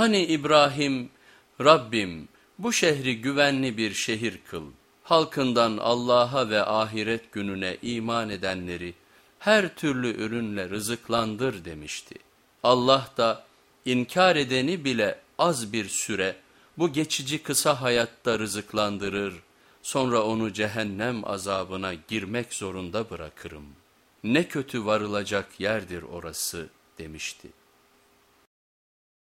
Hani İbrahim, Rabbim bu şehri güvenli bir şehir kıl, halkından Allah'a ve ahiret gününe iman edenleri her türlü ürünle rızıklandır demişti. Allah da inkar edeni bile az bir süre bu geçici kısa hayatta rızıklandırır, sonra onu cehennem azabına girmek zorunda bırakırım. Ne kötü varılacak yerdir orası demişti.